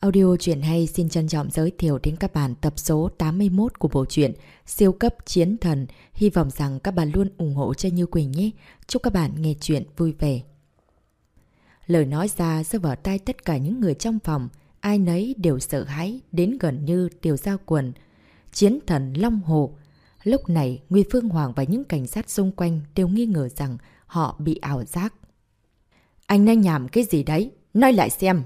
Audio truyện hay xin trân trọng giới thiệu đến các bạn tập số 81 của bộ truyện Siêu cấp chiến thần. Hy vọng rằng các bạn luôn ủng hộ cho Như Quỳnh nhé. Chúc các bạn nghe truyện vui vẻ. Lời nói ra rơi vào tai tất cả những người trong phòng. Ai nấy đều sợ hãi đến gần như tiểu giao quần. Chiến thần Long Hồ. Lúc này, Nguy Phương Hoàng và những cảnh sát xung quanh đều nghi ngờ rằng họ bị ảo giác. Anh đang nhảm cái gì đấy? Nói lại xem.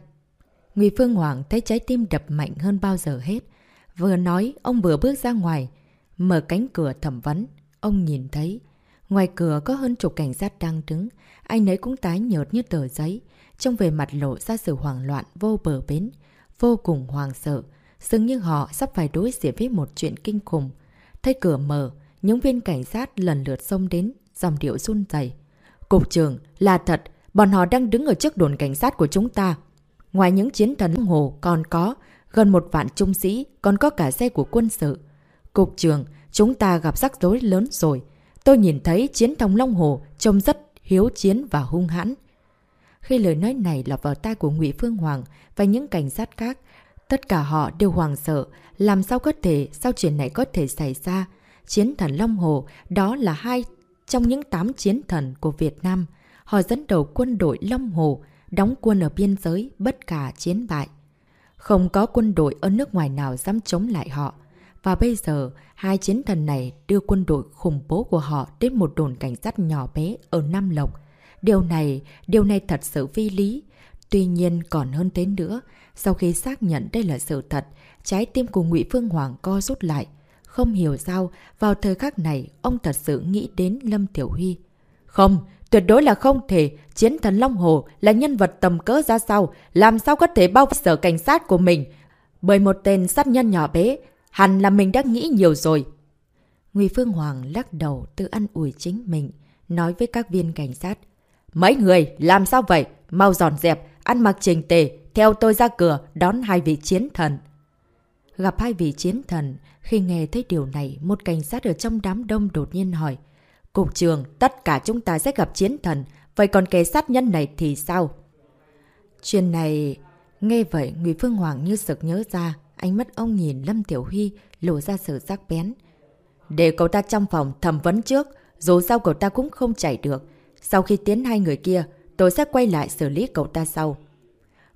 Nguy Phương Hoàng thấy trái tim đập mạnh hơn bao giờ hết. Vừa nói, ông vừa bước ra ngoài, mở cánh cửa thẩm vấn. Ông nhìn thấy, ngoài cửa có hơn chục cảnh sát đang đứng, anh ấy cũng tái nhợt như tờ giấy, trong về mặt lộ ra sự hoảng loạn vô bờ bến, vô cùng hoàng sợ, dường như họ sắp phải đối diện với một chuyện kinh khủng. Thấy cửa mở, những viên cảnh sát lần lượt xông đến, dòng điệu run dày. Cục trưởng, là thật, bọn họ đang đứng ở trước đồn cảnh sát của chúng ta. Ngoài những chiến thần hồ còn có gần một vạn trung sĩ, còn có cả xe của quân sự. Cục trường, chúng ta gặp rắc rối lớn rồi. Tôi nhìn thấy chiến thông Long Hồ trông rất hiếu chiến và hung hãn. Khi lời nói này lọt vào tai của Ngụy Phương Hoàng và những cảnh sát khác, tất cả họ đều hoàng sợ. Làm sao có thể, sao chuyện này có thể xảy ra? Chiến thần Long Hồ, đó là hai trong những tám chiến thần của Việt Nam. Họ dẫn đầu quân đội Long Hồ, đóng quân ở biên giới, bất cả chiến bại. Không có quân đội ở nước ngoài nào dám chống lại họ. Và bây giờ, hai chiến thần này đưa quân đội khủng bố của họ đến một đồn cảnh sát nhỏ bé ở Nam Lộc. Điều này, điều này thật sự vi lý. Tuy nhiên còn hơn thế nữa, sau khi xác nhận đây là sự thật, trái tim của Ngụy Phương Hoàng co rút lại. Không hiểu sao, vào thời khắc này, ông thật sự nghĩ đến Lâm Tiểu Huy. Không, Tuyệt đối là không thể, chiến thần Long Hồ là nhân vật tầm cỡ ra sao, làm sao có thể bao sở cảnh sát của mình. Bởi một tên sát nhân nhỏ bé, hẳn là mình đã nghĩ nhiều rồi. Nguy Phương Hoàng lắc đầu tự ăn ủi chính mình, nói với các viên cảnh sát. Mấy người, làm sao vậy? Mau dọn dẹp, ăn mặc trình tề, theo tôi ra cửa, đón hai vị chiến thần. Gặp hai vị chiến thần, khi nghe thấy điều này, một cảnh sát ở trong đám đông đột nhiên hỏi. Cục trường, tất cả chúng ta sẽ gặp chiến thần, vậy còn kẻ sát nhân này thì sao? Chuyện này... Nghe vậy, Nguyễn Phương Hoàng như sực nhớ ra, ánh mắt ông nhìn Lâm Tiểu Huy lộ ra sự sắc bén. Để cậu ta trong phòng thẩm vấn trước, dù sao cậu ta cũng không chạy được. Sau khi tiến hai người kia, tôi sẽ quay lại xử lý cậu ta sau.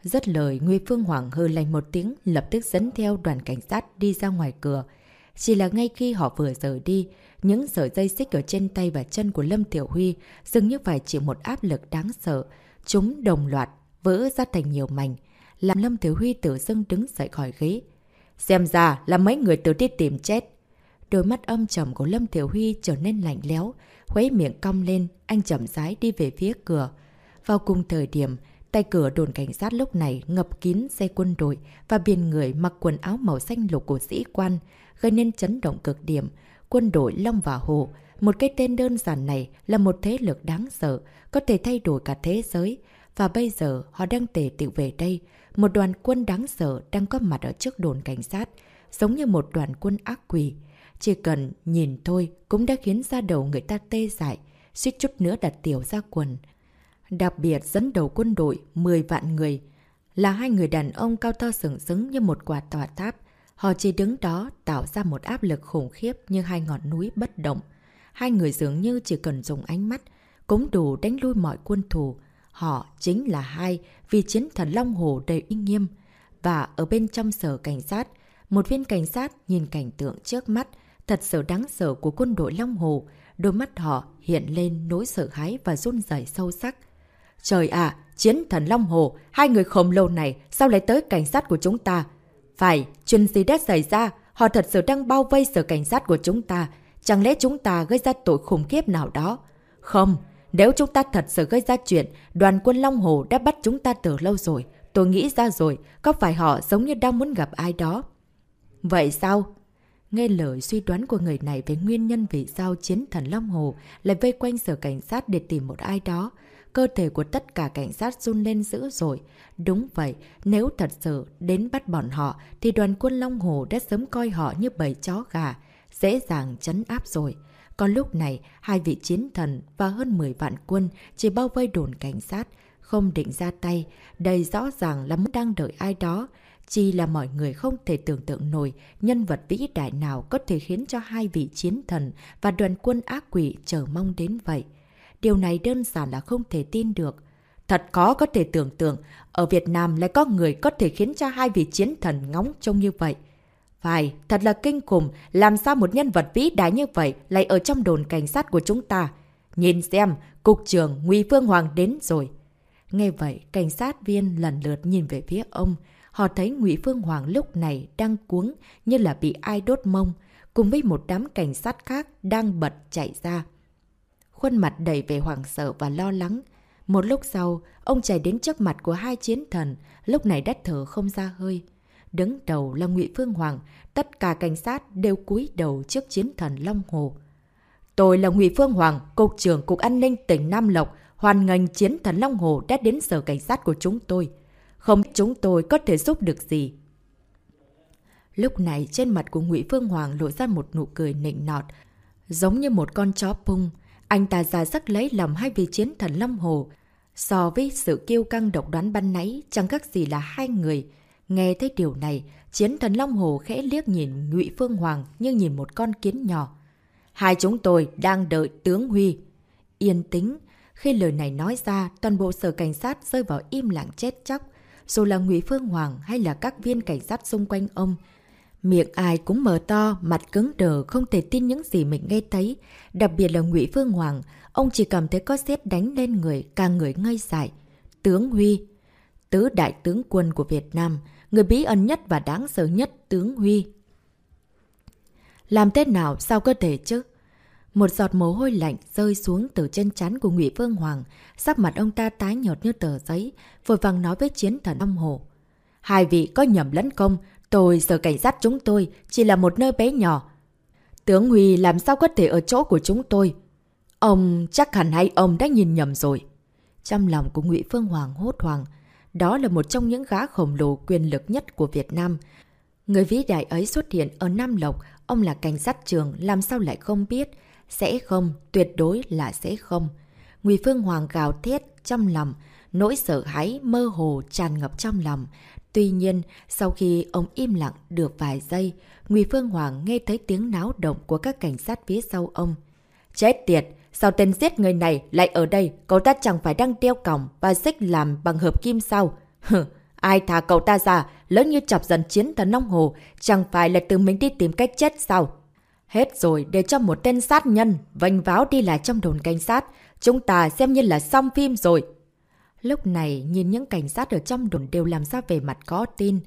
Rất lời, Nguy Phương Hoàng hư lành một tiếng, lập tức dẫn theo đoàn cảnh sát đi ra ngoài cửa. Chỉ là ngay khi họ vừa rời đi, những sợi dây xích ở trên tay và chân của Lâm Tiểu Huy dường như phải chịu một áp lực đáng sợ. Chúng đồng loạt, vỡ ra thành nhiều mảnh, làm Lâm Tiểu Huy tự dưng đứng dậy khỏi ghế. Xem ra là mấy người tự đi tìm chết. Đôi mắt âm trầm của Lâm Tiểu Huy trở nên lạnh léo, khuấy miệng cong lên, anh chậm rãi đi về phía cửa. Vào cùng thời điểm, tay cửa đồn cảnh sát lúc này ngập kín xe quân đội và biển người mặc quần áo màu xanh lục của sĩ quan, gây nên chấn động cực điểm quân đội Long và Hồ. Một cái tên đơn giản này là một thế lực đáng sợ, có thể thay đổi cả thế giới. Và bây giờ họ đang tề tựu về đây. Một đoàn quân đáng sợ đang có mặt ở trước đồn cảnh sát, giống như một đoàn quân ác quỷ. Chỉ cần nhìn thôi cũng đã khiến ra đầu người ta tê dại, suýt chút nữa đặt tiểu ra quần. Đặc biệt dẫn đầu quân đội 10 vạn người là hai người đàn ông cao to sừng sững như một quả tòa tháp, Họ chỉ đứng đó tạo ra một áp lực khủng khiếp như hai ngọn núi bất động. Hai người dường như chỉ cần dùng ánh mắt cũng đủ đánh lui mọi quân thù. Họ chính là hai vì chiến thần Long Hồ đầy uy nghiêm. Và ở bên trong sở cảnh sát, một viên cảnh sát nhìn cảnh tượng trước mắt thật sự đáng sợ của quân đội Long Hồ. Đôi mắt họ hiện lên nỗi sợ hãi và run rẩy sâu sắc. Trời ạ, chiến thần Long Hồ, hai người khổng lồ này sao lại tới cảnh sát của chúng ta? Phải, chuyện gì đã xảy ra? Họ thật sự đang bao vây sở cảnh sát của chúng ta. Chẳng lẽ chúng ta gây ra tội khủng khiếp nào đó? Không, nếu chúng ta thật sự gây ra chuyện, đoàn quân Long Hồ đã bắt chúng ta từ lâu rồi. Tôi nghĩ ra rồi, có phải họ giống như đang muốn gặp ai đó? Vậy sao? Nghe lời suy đoán của người này về nguyên nhân vì sao chiến thần Long Hồ lại vây quanh sở cảnh sát để tìm một ai đó, Cơ thể của tất cả cảnh sát run lên dữ rồi. Đúng vậy, nếu thật sự đến bắt bọn họ thì đoàn quân Long Hồ đã sớm coi họ như bầy chó gà, dễ dàng chấn áp rồi. Còn lúc này, hai vị chiến thần và hơn 10 vạn quân chỉ bao vây đồn cảnh sát, không định ra tay, đây rõ ràng là muốn đang đợi ai đó. chỉ là mọi người không thể tưởng tượng nổi nhân vật vĩ đại nào có thể khiến cho hai vị chiến thần và đoàn quân ác quỷ chờ mong đến vậy. Điều này đơn giản là không thể tin được. Thật khó có thể tưởng tượng, ở Việt Nam lại có người có thể khiến cho hai vị chiến thần ngóng trông như vậy. Phải, thật là kinh khủng, làm sao một nhân vật vĩ đại như vậy lại ở trong đồn cảnh sát của chúng ta. Nhìn xem, cục trưởng Nguy Phương Hoàng đến rồi. Nghe vậy, cảnh sát viên lần lượt nhìn về phía ông. Họ thấy Ngụy Phương Hoàng lúc này đang cuống như là bị ai đốt mông, cùng với một đám cảnh sát khác đang bật chạy ra. Khuôn mặt đầy vẻ hoảng sợ và lo lắng. Một lúc sau, ông chạy đến trước mặt của hai chiến thần, lúc này đắt thở không ra hơi. Đứng đầu là Ngụy Phương Hoàng, tất cả cảnh sát đều cúi đầu trước chiến thần Long Hồ. Tôi là Ngụy Phương Hoàng, Cục trưởng Cục An ninh tỉnh Nam Lộc, hoàn ngành chiến thần Long Hồ đã đến sở cảnh sát của chúng tôi. Không chúng tôi có thể giúp được gì. Lúc này trên mặt của Ngụy Phương Hoàng lộ ra một nụ cười nịnh nọt, giống như một con chó pung. Anh ta ra sắc lấy lòng hai vị chiến thần Long Hồ. So với sự kiêu căng độc đoán ban nãy, chẳng khác gì là hai người. Nghe thấy điều này, chiến thần Long Hồ khẽ liếc nhìn Ngụy Phương Hoàng như nhìn một con kiến nhỏ. Hai chúng tôi đang đợi tướng Huy. Yên tĩnh, khi lời này nói ra, toàn bộ sở cảnh sát rơi vào im lặng chết chóc. Dù là Ngụy Phương Hoàng hay là các viên cảnh sát xung quanh ông, Miệng ai cũng mở to, mặt cứng đờ, không thể tin những gì mình nghe thấy. Đặc biệt là Ngụy Phương Hoàng, ông chỉ cảm thấy có xếp đánh lên người, càng người ngây dại. Tướng Huy, tứ đại tướng quân của Việt Nam, người bí ẩn nhất và đáng sợ nhất tướng Huy. Làm thế nào sao cơ thể chứ? Một giọt mồ hôi lạnh rơi xuống từ chân chắn của Ngụy Vương Hoàng, sắc mặt ông ta tái nhợt như tờ giấy, vội vàng nói với chiến thần ông Hồ. Hai vị có nhầm lẫn công, tôi giờ cảnh sát chúng tôi chỉ là một nơi bé nhỏ. Tướng Huy làm sao có thể ở chỗ của chúng tôi? Ông chắc hẳn hay ông đã nhìn nhầm rồi. Trong lòng của Ngụy Phương Hoàng hốt hoàng, đó là một trong những gã khổng lồ quyền lực nhất của Việt Nam. Người vĩ đại ấy xuất hiện ở Nam Lộc, ông là cảnh sát trường, làm sao lại không biết? Sẽ không, tuyệt đối là sẽ không. Ngụy Phương Hoàng gào thét trong lòng, nỗi sợ hãi mơ hồ tràn ngập trong lòng. Tuy nhiên, sau khi ông im lặng được vài giây, Ngụy Phương Hoàng nghe thấy tiếng náo động của các cảnh sát phía sau ông. Chết tiệt! Sao tên giết người này lại ở đây? Cậu ta chẳng phải đang đeo còng và xích làm bằng hợp kim sao? Hừ, ai thả cậu ta ra, lớn như chọc dần chiến thần nông hồ, chẳng phải là tự mình đi tìm cách chết sao? Hết rồi để cho một tên sát nhân vành váo đi lại trong đồn cảnh sát. Chúng ta xem như là xong phim rồi. Lúc này, nhìn những cảnh sát ở trong đồn đều làm ra về mặt có tin.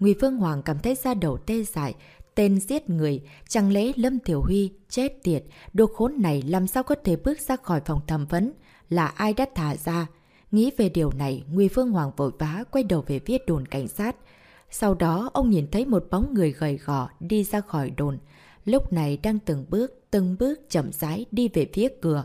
Nguy Phương Hoàng cảm thấy ra đầu tê dại. Tên giết người, chẳng lẽ Lâm Tiểu Huy, chết tiệt, đồ khốn này làm sao có thể bước ra khỏi phòng thẩm vấn? Là ai đã thả ra? Nghĩ về điều này, Nguy Phương Hoàng vội vã quay đầu về viết đồn cảnh sát. Sau đó, ông nhìn thấy một bóng người gầy gò đi ra khỏi đồn lúc này đang từng bước, từng bước chậm rãi đi về phía cửa.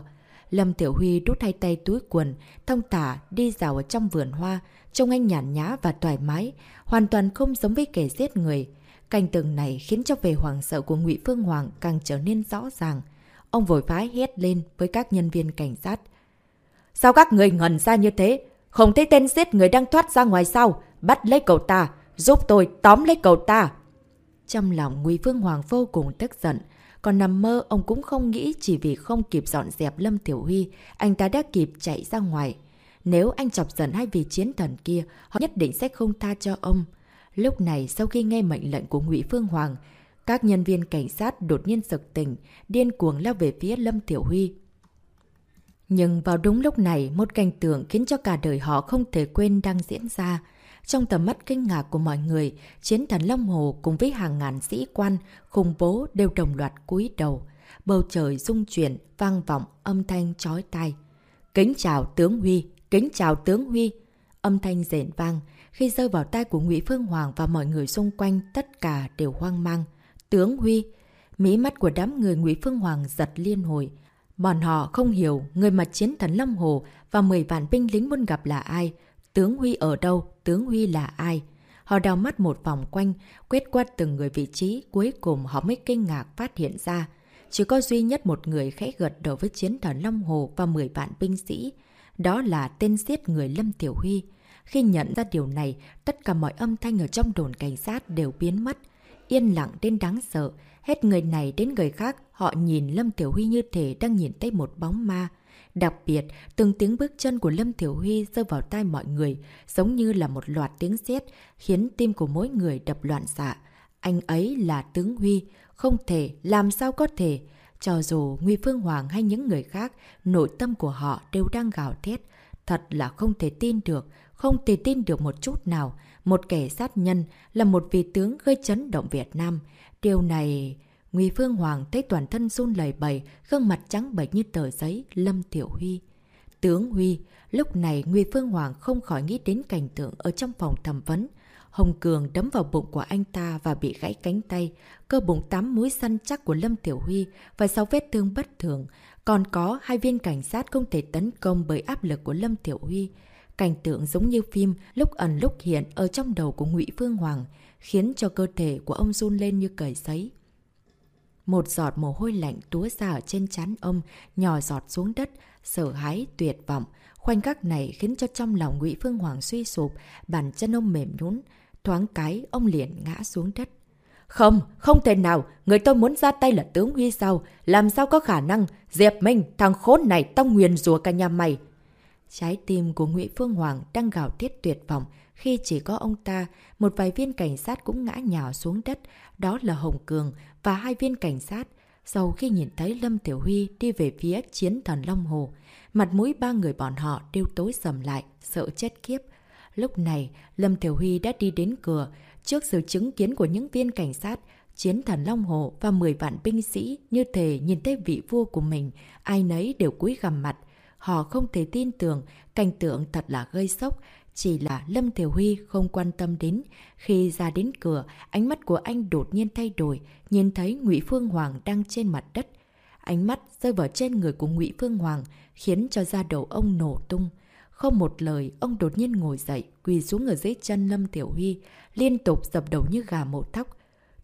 Lâm Tiểu Huy đút hai tay túi quần, thông tả đi dạo ở trong vườn hoa, trông anh nhàn nhã và thoải mái, hoàn toàn không giống với kẻ giết người. Cảnh tượng này khiến cho về hoàng sợ của Ngụy Phương Hoàng càng trở nên rõ ràng. Ông vội phái hét lên với các nhân viên cảnh sát. Sao các người ngẩn ra như thế? Không thấy tên giết người đang thoát ra ngoài sao? Bắt lấy cậu ta! Giúp tôi tóm lấy cậu ta! Trong lòng Ngụy Phương Hoàng vô cùng tức giận. Còn nằm mơ ông cũng không nghĩ chỉ vì không kịp dọn dẹp Lâm Tiểu Huy, anh ta đã kịp chạy ra ngoài. Nếu anh chọc giận hai vị chiến thần kia, họ nhất định sẽ không tha cho ông. Lúc này sau khi nghe mệnh lệnh của Ngụy Phương Hoàng, các nhân viên cảnh sát đột nhiên sực tỉnh, điên cuồng lao về phía Lâm Tiểu Huy. Nhưng vào đúng lúc này, một cảnh tượng khiến cho cả đời họ không thể quên đang diễn ra. Trong tầm mắt kinh ngạc của mọi người, chiến thần Long Hồ cùng với hàng ngàn sĩ quan, khủng bố đều đồng loạt cúi đầu. Bầu trời rung chuyển, vang vọng, âm thanh chói tai. Kính chào tướng Huy, kính chào tướng Huy. Âm thanh rền vang, khi rơi vào tai của Ngụy Phương Hoàng và mọi người xung quanh, tất cả đều hoang mang. Tướng Huy, mỹ mắt của đám người Ngụy Phương Hoàng giật liên hồi. Bọn họ không hiểu người mặt chiến thần Long Hồ và 10 vạn binh lính muốn gặp là ai. Tướng Huy ở đâu? Tướng Huy là ai? Họ đào mắt một vòng quanh, quét qua từng người vị trí, cuối cùng họ mới kinh ngạc phát hiện ra. Chỉ có duy nhất một người khẽ gật đầu với chiến thần Long Hồ và 10 vạn binh sĩ. Đó là tên giết người Lâm Tiểu Huy. Khi nhận ra điều này, tất cả mọi âm thanh ở trong đồn cảnh sát đều biến mất. Yên lặng đến đáng sợ. Hết người này đến người khác, họ nhìn Lâm Tiểu Huy như thể đang nhìn thấy một bóng ma. Đặc biệt, từng tiếng bước chân của Lâm Tiểu Huy rơi vào tai mọi người, giống như là một loạt tiếng sét khiến tim của mỗi người đập loạn xạ. Anh ấy là tướng Huy, không thể, làm sao có thể. Cho dù Nguy Phương Hoàng hay những người khác, nội tâm của họ đều đang gào thét. Thật là không thể tin được, không thể tin được một chút nào. Một kẻ sát nhân là một vị tướng gây chấn động Việt Nam. Điều này... Nguy Phương Hoàng thấy toàn thân run lầy bầy, gương mặt trắng bệch như tờ giấy, Lâm Tiểu Huy. Tướng Huy, lúc này Nguy Phương Hoàng không khỏi nghĩ đến cảnh tượng ở trong phòng thẩm vấn. Hồng Cường đấm vào bụng của anh ta và bị gãy cánh tay, cơ bụng tám mũi săn chắc của Lâm Tiểu Huy và sáu vết thương bất thường. Còn có hai viên cảnh sát không thể tấn công bởi áp lực của Lâm Tiểu Huy. Cảnh tượng giống như phim, lúc ẩn lúc hiện ở trong đầu của Ngụy Phương Hoàng, khiến cho cơ thể của ông run lên như cởi giấy. Một giọt mồ hôi lạnh túa ra ở trên trán ông, nhỏ giọt xuống đất, sợ hãi, tuyệt vọng. Khoảnh khắc này khiến cho trong lòng Ngụy Phương Hoàng suy sụp, bàn chân ông mềm nhún. Thoáng cái, ông liền ngã xuống đất. Không, không thể nào, người tôi muốn ra tay là tướng Huy sao, làm sao có khả năng, Diệp Minh, thằng khốn này tao nguyền rùa cả nhà mày. Trái tim của Ngụy Phương Hoàng đang gào thiết tuyệt vọng khi chỉ có ông ta, một vài viên cảnh sát cũng ngã nhào xuống đất, đó là Hồng Cường và hai viên cảnh sát. Sau khi nhìn thấy Lâm Tiểu Huy đi về phía chiến thần Long Hồ, mặt mũi ba người bọn họ đều tối sầm lại, sợ chết kiếp. Lúc này, Lâm Tiểu Huy đã đi đến cửa, trước sự chứng kiến của những viên cảnh sát, chiến thần Long Hồ và 10 vạn binh sĩ như thể nhìn thấy vị vua của mình, ai nấy đều cúi gằm mặt. Họ không thể tin tưởng, cảnh tượng thật là gây sốc, chỉ là Lâm Thiểu Huy không quan tâm đến. Khi ra đến cửa, ánh mắt của anh đột nhiên thay đổi, nhìn thấy Ngụy Phương Hoàng đang trên mặt đất. Ánh mắt rơi vào trên người của Ngụy Phương Hoàng, khiến cho da đầu ông nổ tung. Không một lời, ông đột nhiên ngồi dậy, quỳ xuống ở dưới chân Lâm Tiểu Huy, liên tục dập đầu như gà mổ thóc.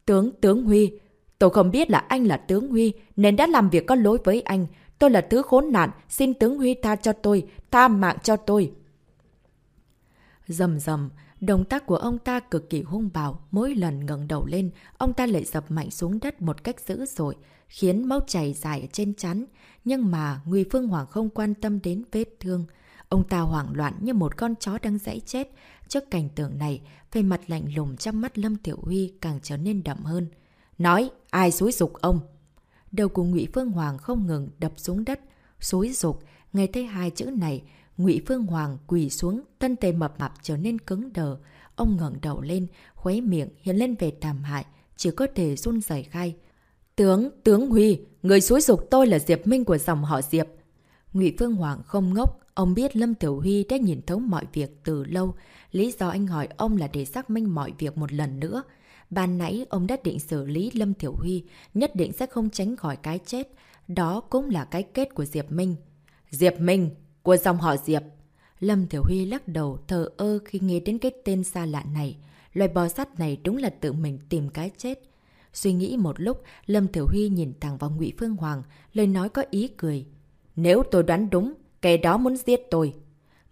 Tướng, tướng Huy, tôi không biết là anh là tướng Huy, nên đã làm việc có lỗi với anh. Tôi là thứ khốn nạn, xin tướng Huy tha cho tôi, tha mạng cho tôi. Dầm dầm, động tác của ông ta cực kỳ hung bạo, mỗi lần ngẩng đầu lên, ông ta lại dập mạnh xuống đất một cách dữ dội, khiến máu chảy dài trên chắn. Nhưng mà Ngụy Phương Hoàng không quan tâm đến vết thương. Ông ta hoảng loạn như một con chó đang dãy chết. Trước cảnh tượng này, về mặt lạnh lùng trong mắt Lâm Tiểu Huy càng trở nên đậm hơn. Nói, ai xúi dục ông? Đầu của Ngụy Phương Hoàng không ngừng đập xuống đất. Xúi dục, nghe thấy hai chữ này, Ngụy Phương Hoàng quỳ xuống, thân thể mập mạp trở nên cứng đờ. Ông ngẩng đầu lên, khuấy miệng hiện lên về thảm hại, chỉ có thể run rẩy khai. Tướng, tướng Huy, người xúi dục tôi là Diệp Minh của dòng họ Diệp. Ngụy Phương Hoàng không ngốc, ông biết Lâm Tiểu Huy đã nhìn thấu mọi việc từ lâu. Lý do anh hỏi ông là để xác minh mọi việc một lần nữa. Ban nãy ông đã định xử lý Lâm Tiểu Huy, nhất định sẽ không tránh khỏi cái chết. Đó cũng là cái kết của Diệp Minh. Diệp Minh, của dòng họ Diệp. Lâm Thiểu Huy lắc đầu thờ ơ khi nghe đến cái tên xa lạ này. Loài bò sát này đúng là tự mình tìm cái chết. Suy nghĩ một lúc, Lâm Thiểu Huy nhìn thẳng vào Ngụy Phương Hoàng, lời nói có ý cười. Nếu tôi đoán đúng, kẻ đó muốn giết tôi.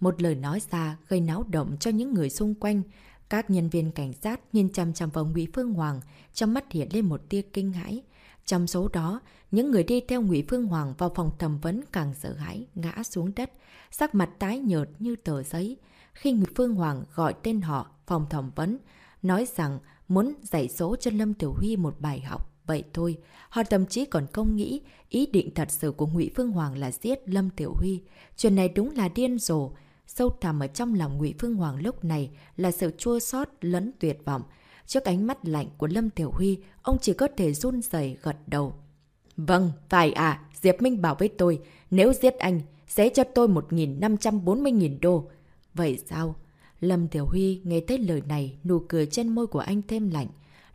Một lời nói ra gây náo động cho những người xung quanh. Các nhân viên cảnh sát nhìn chăm chăm vào Ngụy Phương Hoàng, trong mắt hiện lên một tia kinh hãi. Trong số đó, những người đi theo Ngụy Phương Hoàng vào phòng thẩm vấn càng sợ hãi, ngã xuống đất, sắc mặt tái nhợt như tờ giấy. Khi Ngụy Phương Hoàng gọi tên họ phòng thẩm vấn, nói rằng muốn dạy số cho Lâm Tiểu Huy một bài học. Vậy thôi, họ thậm chí còn không nghĩ ý định thật sự của Ngụy Phương Hoàng là giết Lâm Tiểu Huy. Chuyện này đúng là điên rồ. Sâu thẳm ở trong lòng Ngụy Phương Hoàng lúc này là sự chua xót lẫn tuyệt vọng. Trước ánh mắt lạnh của Lâm Tiểu Huy, ông chỉ có thể run rẩy gật đầu. Vâng, phải à, Diệp Minh bảo với tôi, nếu giết anh, sẽ cho tôi 1.540.000 đô. Vậy sao? Lâm Tiểu Huy nghe thấy lời này, nụ cười trên môi của anh thêm lạnh.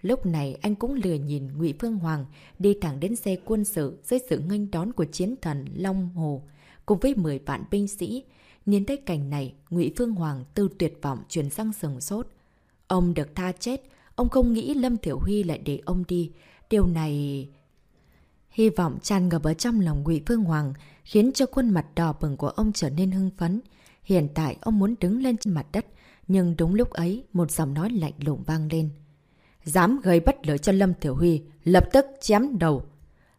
Lúc này anh cũng lừa nhìn Ngụy Phương Hoàng đi thẳng đến xe quân sự dưới sự nghênh đón của chiến thần Long Hồ cùng với 10 vạn binh sĩ. Nhìn thấy cảnh này, Ngụy Phương Hoàng từ tuyệt vọng chuyển sang sừng sốt. Ông được tha chết, ông không nghĩ Lâm Thiểu Huy lại để ông đi. Điều này... Hy vọng tràn ngập ở trong lòng Ngụy Phương Hoàng, khiến cho khuôn mặt đỏ bừng của ông trở nên hưng phấn. Hiện tại ông muốn đứng lên trên mặt đất, Nhưng đúng lúc ấy, một giọng nói lạnh lùng vang lên. Dám gây bất lợi cho Lâm Tiểu Huy, lập tức chém đầu.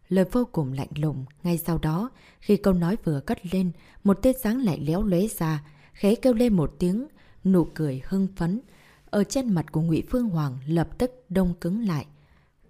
Lời vô cùng lạnh lùng, ngay sau đó, khi câu nói vừa cất lên, một tia sáng lại léo lế ra, khẽ kêu lên một tiếng, nụ cười hưng phấn. Ở trên mặt của Ngụy Phương Hoàng lập tức đông cứng lại.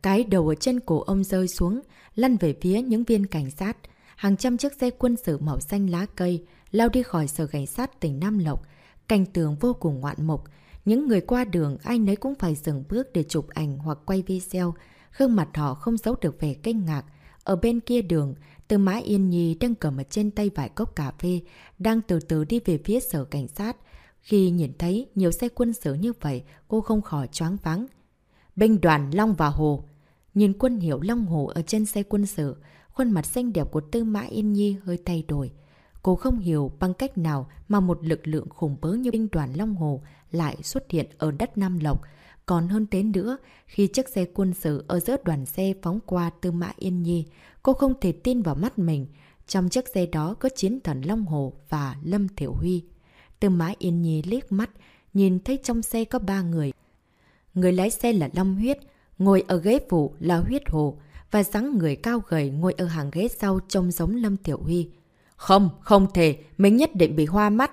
Cái đầu ở trên cổ ông rơi xuống, lăn về phía những viên cảnh sát. Hàng trăm chiếc xe quân sự màu xanh lá cây lao đi khỏi sở cảnh sát tỉnh Nam Lộc. Cảnh tường vô cùng ngoạn mục. Những người qua đường ai nấy cũng phải dừng bước để chụp ảnh hoặc quay video. Khương mặt họ không giấu được vẻ kinh ngạc. Ở bên kia đường, Từ Mã Yên Nhi đang cầm ở trên tay vài cốc cà phê, đang từ từ đi về phía sở cảnh sát. Khi nhìn thấy nhiều xe quân sự như vậy, cô không khỏi choáng váng. Binh đoàn Long và Hồ Nhìn quân hiệu Long Hồ ở trên xe quân sự, khuôn mặt xanh đẹp của Tư Mã Yên Nhi hơi thay đổi. Cô không hiểu bằng cách nào mà một lực lượng khủng bớ như binh đoàn Long Hồ lại xuất hiện ở đất Nam Lộc. Còn hơn thế nữa, khi chiếc xe quân sự ở giữa đoàn xe phóng qua Tư Mã Yên Nhi, cô không thể tin vào mắt mình. Trong chiếc xe đó có chiến thần Long Hồ và Lâm Thiểu Huy. Tư Mã Yên Nhi liếc mắt, nhìn thấy trong xe có ba người. Người lái xe là Long Huyết, ngồi ở ghế phụ là Huyết Hồ, và dáng người cao gầy ngồi ở hàng ghế sau trông giống Lâm Tiểu Huy. Không, không thể, mình nhất định bị hoa mắt.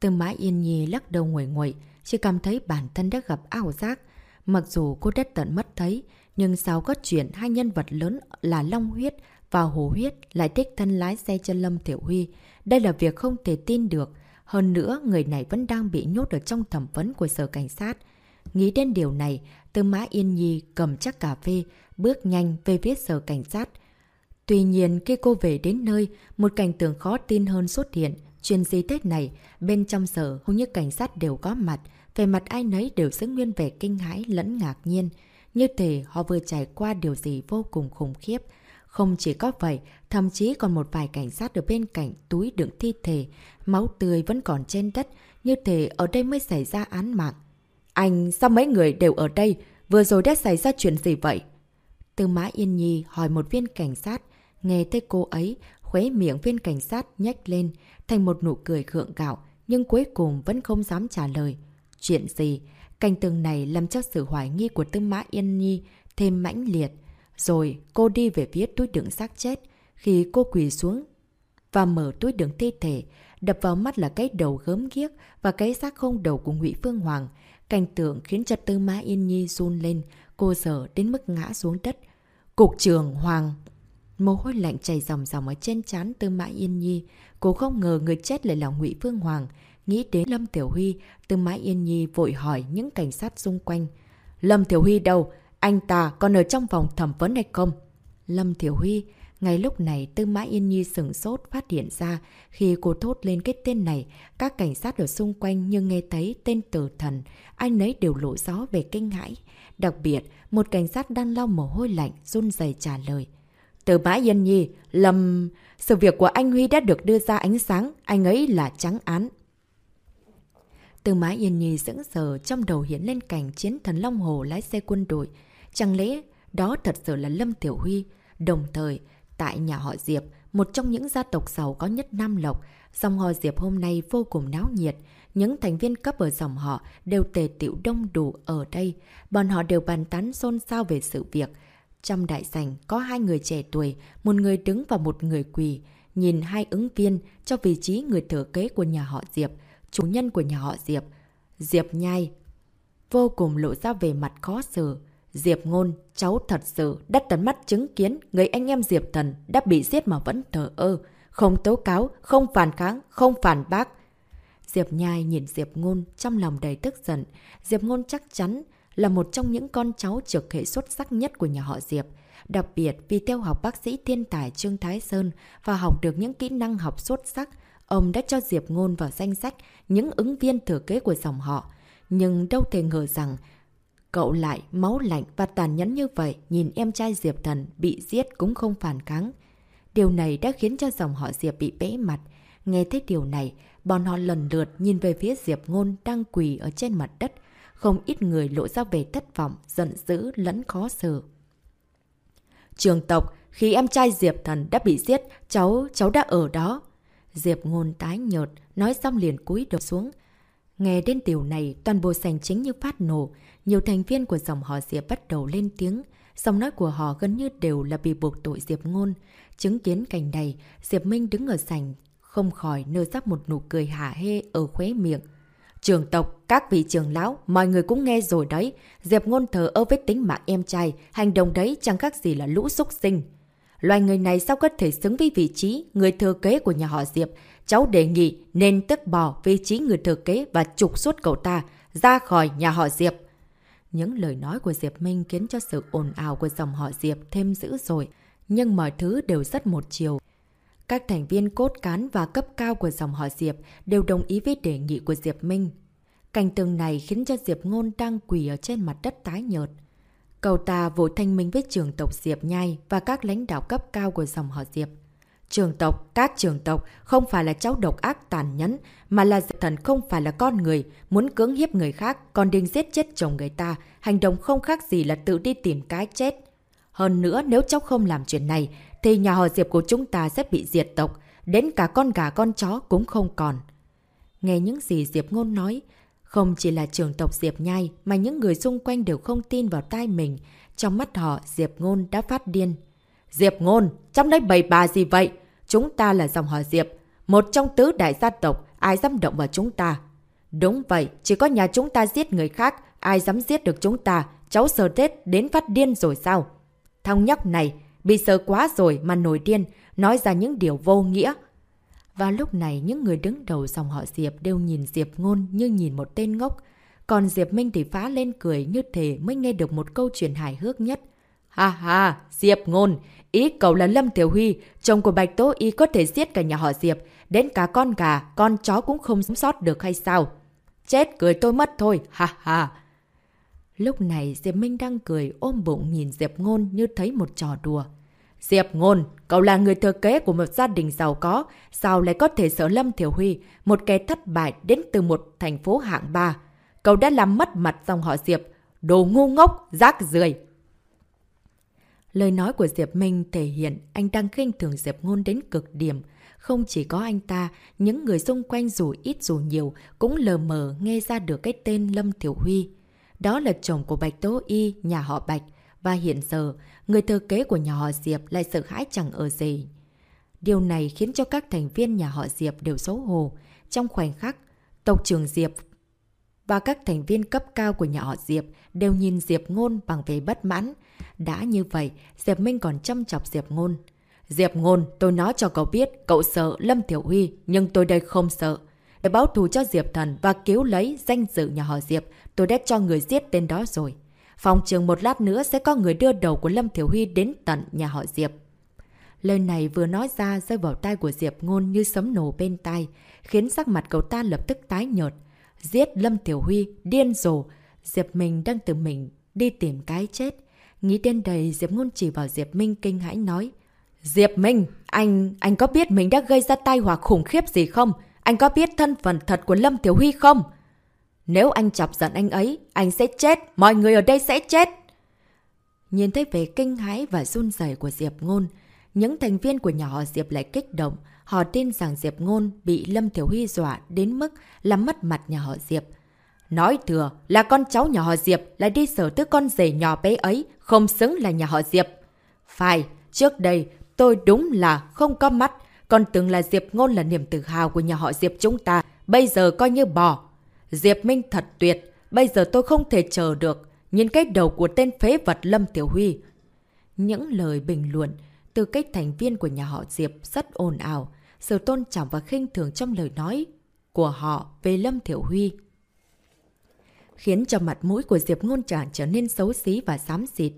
Tư Mã Yên Nhi lắc đầu nguội nguội, chỉ cảm thấy bản thân đã gặp ảo giác. Mặc dù cô đất tận mất thấy, nhưng sao có chuyện hai nhân vật lớn là Long Huyết và Hồ Huyết lại thích thân lái xe cho Lâm Tiểu Huy. Đây là việc không thể tin được. Hơn nữa, người này vẫn đang bị nhốt ở trong thẩm vấn của sở cảnh sát. Nghĩ đến điều này, Tư Mã Yên Nhi cầm chắc cà phê, bước nhanh về phía sở cảnh sát. Tuy nhiên, khi cô về đến nơi, một cảnh tượng khó tin hơn xuất hiện. Chuyên di Tết này, bên trong sở hầu như cảnh sát đều có mặt, về mặt ai nấy đều giữ nguyên vẻ kinh hãi lẫn ngạc nhiên. Như thể họ vừa trải qua điều gì vô cùng khủng khiếp. Không chỉ có vậy, thậm chí còn một vài cảnh sát ở bên cạnh túi đựng thi thể, máu tươi vẫn còn trên đất, như thể ở đây mới xảy ra án mạng. Anh, sao mấy người đều ở đây? Vừa rồi đã xảy ra chuyện gì vậy? Tư Mã Yên Nhi hỏi một viên cảnh sát, nghe thấy cô ấy, khuấy miệng viên cảnh sát nhách lên, thành một nụ cười gượng gạo, nhưng cuối cùng vẫn không dám trả lời. Chuyện gì? Cảnh tường này làm cho sự hoài nghi của Tư Mã Yên Nhi thêm mãnh liệt. Rồi cô đi về phía túi đựng xác chết. Khi cô quỳ xuống và mở túi đựng thi thể, đập vào mắt là cái đầu gớm ghiếc và cái xác không đầu của Ngụy Phương Hoàng. Cảnh tượng khiến cho Tư Mã Yên Nhi run lên, cô sợ đến mức ngã xuống đất. Cục trưởng Hoàng Mồ hôi lạnh chảy dòng dòng ở trên trán Tư Mã Yên Nhi. Cô không ngờ người chết lại là Ngụy Phương Hoàng. Nghĩ đến Lâm Tiểu Huy, Tư Mã Yên Nhi vội hỏi những cảnh sát xung quanh. Lâm Tiểu Huy đâu? Anh ta còn ở trong vòng thẩm vấn hay không? Lâm thiểu Huy, ngay lúc này Tư Mã Yên Nhi sửng sốt phát hiện ra khi cô thốt lên cái tên này, các cảnh sát ở xung quanh nhưng nghe thấy tên tử thần, anh ấy đều lộ gió về kinh hãi. Đặc biệt, một cảnh sát đang lau mồ hôi lạnh, run rẩy trả lời. Từ Mã Yên Nhi, Lâm... Sự việc của anh Huy đã được đưa ra ánh sáng, anh ấy là trắng án. Từ Mã Yên Nhi dững sờ trong đầu hiện lên cảnh chiến thần Long Hồ lái xe quân đội. Chẳng lẽ đó thật sự là Lâm Tiểu Huy? Đồng thời, tại nhà họ Diệp, một trong những gia tộc giàu có nhất Nam Lộc, dòng họ Diệp hôm nay vô cùng náo nhiệt. Những thành viên cấp ở dòng họ đều tề tiểu đông đủ ở đây. Bọn họ đều bàn tán xôn xao về sự việc. Trong đại sảnh có hai người trẻ tuổi, một người đứng và một người quỳ. Nhìn hai ứng viên cho vị trí người thừa kế của nhà họ Diệp, chủ nhân của nhà họ Diệp. Diệp nhai, vô cùng lộ ra về mặt khó xử. Diệp ngôn, cháu thật sự đã tận mắt chứng kiến người anh em Diệp thần đã bị giết mà vẫn thờ ơ. Không tố cáo, không phản kháng, không phản bác. Diệp nhai nhìn Diệp ngôn trong lòng đầy tức giận. Diệp ngôn chắc chắn là một trong những con cháu trực hệ xuất sắc nhất của nhà họ Diệp. Đặc biệt vì theo học bác sĩ thiên tài Trương Thái Sơn và học được những kỹ năng học xuất sắc, ông đã cho Diệp Ngôn vào danh sách những ứng viên thừa kế của dòng họ. Nhưng đâu thể ngờ rằng cậu lại máu lạnh và tàn nhẫn như vậy nhìn em trai Diệp Thần bị giết cũng không phản kháng. Điều này đã khiến cho dòng họ Diệp bị bẽ mặt. Nghe thấy điều này, bọn họ lần lượt nhìn về phía Diệp Ngôn đang quỳ ở trên mặt đất, không ít người lộ ra về thất vọng, giận dữ lẫn khó xử. Trường tộc, khi em trai Diệp Thần đã bị giết, cháu, cháu đã ở đó. Diệp ngôn tái nhợt, nói xong liền cúi đầu xuống. Nghe đến điều này, toàn bộ sành chính như phát nổ. Nhiều thành viên của dòng họ Diệp bắt đầu lên tiếng. Dòng nói của họ gần như đều là bị buộc tội Diệp Ngôn. Chứng kiến cảnh này, Diệp Minh đứng ở sành, không khỏi nơ rắc một nụ cười hả hê ở khóe miệng. Trường tộc, các vị trường lão, mọi người cũng nghe rồi đấy. Diệp Ngôn thờ ơ với tính mạng em trai, hành động đấy chẳng khác gì là lũ xúc sinh. Loài người này sao có thể xứng với vị trí người thừa kế của nhà họ Diệp? Cháu đề nghị nên tức bỏ vị trí người thừa kế và trục xuất cậu ta ra khỏi nhà họ Diệp. Những lời nói của Diệp Minh khiến cho sự ồn ào của dòng họ Diệp thêm dữ dội, nhưng mọi thứ đều rất một chiều. Các thành viên cốt cán và cấp cao của dòng họ Diệp đều đồng ý với đề nghị của Diệp Minh. Cảnh tường này khiến cho Diệp Ngôn đang quỳ ở trên mặt đất tái nhợt. Cậu ta vội thanh minh với trường tộc Diệp Nhai và các lãnh đạo cấp cao của dòng họ Diệp. Trường tộc, các trường tộc không phải là cháu độc ác tàn nhẫn, mà là Diệp Thần không phải là con người, muốn cưỡng hiếp người khác, còn định giết chết chồng người ta, hành động không khác gì là tự đi tìm cái chết. Hơn nữa, nếu cháu không làm chuyện này, thì nhà họ Diệp của chúng ta sẽ bị diệt tộc, đến cả con gà con chó cũng không còn. Nghe những gì Diệp Ngôn nói, không chỉ là trường tộc Diệp Nhai mà những người xung quanh đều không tin vào tai mình. Trong mắt họ, Diệp Ngôn đã phát điên. Diệp Ngôn, trong đấy bầy bà gì vậy? Chúng ta là dòng họ Diệp, một trong tứ đại gia tộc, ai dám động vào chúng ta? Đúng vậy, chỉ có nhà chúng ta giết người khác, ai dám giết được chúng ta, cháu sờ tết đến phát điên rồi sao? Thằng nhóc này, bị sợ quá rồi mà nổi điên, nói ra những điều vô nghĩa. Và lúc này những người đứng đầu dòng họ Diệp đều nhìn Diệp Ngôn như nhìn một tên ngốc. Còn Diệp Minh thì phá lên cười như thể mới nghe được một câu chuyện hài hước nhất. Ha ha, Diệp Ngôn, ý cậu là Lâm Tiểu Huy, chồng của Bạch Tố Y có thể giết cả nhà họ Diệp, đến cả con gà, con chó cũng không sống sót được hay sao? Chết cười tôi mất thôi, ha ha. Lúc này Diệp Minh đang cười ôm bụng nhìn Diệp Ngôn như thấy một trò đùa. Diệp Ngôn, cậu là người thừa kế của một gia đình giàu có, sao lại có thể sợ Lâm Thiểu Huy, một kẻ thất bại đến từ một thành phố hạng ba. Cậu đã làm mất mặt dòng họ Diệp, đồ ngu ngốc, rác rưởi Lời nói của Diệp Minh thể hiện anh đang khinh thường Diệp Ngôn đến cực điểm. Không chỉ có anh ta, những người xung quanh dù ít dù nhiều cũng lờ mờ nghe ra được cái tên Lâm Thiểu Huy. Đó là chồng của Bạch Tố Y, nhà họ Bạch. Và hiện giờ, người thừa kế của nhà họ Diệp lại sợ hãi chẳng ở gì. Điều này khiến cho các thành viên nhà họ Diệp đều xấu hổ. Trong khoảnh khắc, tộc trưởng Diệp và các thành viên cấp cao của nhà họ Diệp đều nhìn Diệp Ngôn bằng vẻ bất mãn. Đã như vậy, Diệp Minh còn chăm chọc Diệp Ngôn. Diệp Ngôn, tôi nói cho cậu biết, cậu sợ Lâm Tiểu Huy, nhưng tôi đây không sợ. Để báo thù cho Diệp Thần và cứu lấy danh dự nhà họ Diệp, tôi đã cho người giết tên đó rồi. Phòng trường một lát nữa sẽ có người đưa đầu của Lâm Thiểu Huy đến tận nhà họ Diệp. Lời này vừa nói ra rơi vào tai của Diệp Ngôn như sấm nổ bên tai, khiến sắc mặt cậu ta lập tức tái nhợt. Giết Lâm Tiểu Huy, điên rồ. Diệp mình đang tự mình đi tìm cái chết. Nghĩ đến đầy Diệp Ngôn chỉ vào Diệp Minh kinh hãi nói. Diệp Minh, anh, anh có biết mình đã gây ra tai họa khủng khiếp gì không? Anh có biết thân phận thật của Lâm Tiểu Huy không? Nếu anh chọc giận anh ấy, anh sẽ chết, mọi người ở đây sẽ chết. Nhìn thấy vẻ kinh hãi và run rẩy của Diệp Ngôn, những thành viên của nhà họ Diệp lại kích động. Họ tin rằng Diệp Ngôn bị Lâm Thiểu Huy dọa đến mức làm mất mặt nhà họ Diệp. Nói thừa là con cháu nhà họ Diệp lại đi sở tức con rể nhỏ bé ấy, không xứng là nhà họ Diệp. Phải, trước đây tôi đúng là không có mắt, còn tưởng là Diệp Ngôn là niềm tự hào của nhà họ Diệp chúng ta, bây giờ coi như bò. Diệp Minh thật tuyệt, bây giờ tôi không thể chờ được, nhìn cái đầu của tên phế vật Lâm Tiểu Huy. Những lời bình luận từ cách thành viên của nhà họ Diệp rất ồn ào, sự tôn trọng và khinh thường trong lời nói của họ về Lâm Thiểu Huy. Khiến cho mặt mũi của Diệp Ngôn Tràng trở nên xấu xí và xám xịt.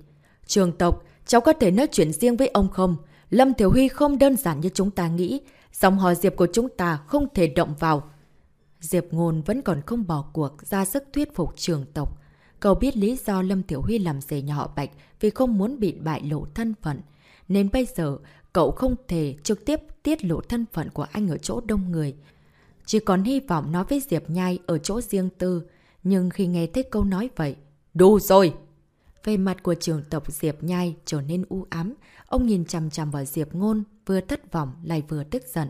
Trường tộc, cháu có thể nói chuyện riêng với ông không? Lâm Thiểu Huy không đơn giản như chúng ta nghĩ. Dòng họ Diệp của chúng ta không thể động vào. Diệp Ngôn vẫn còn không bỏ cuộc ra sức thuyết phục trường tộc. Cậu biết lý do Lâm Thiểu Huy làm rể nhà họ Bạch vì không muốn bị bại lộ thân phận. Nên bây giờ, cậu không thể trực tiếp tiết lộ thân phận của anh ở chỗ đông người. Chỉ còn hy vọng nói với Diệp Nhai ở chỗ riêng tư. Nhưng khi nghe thấy câu nói vậy, đủ rồi! Về mặt của trường tộc Diệp Nhai trở nên u ám, ông nhìn chằm chằm vào Diệp Ngôn, vừa thất vọng lại vừa tức giận.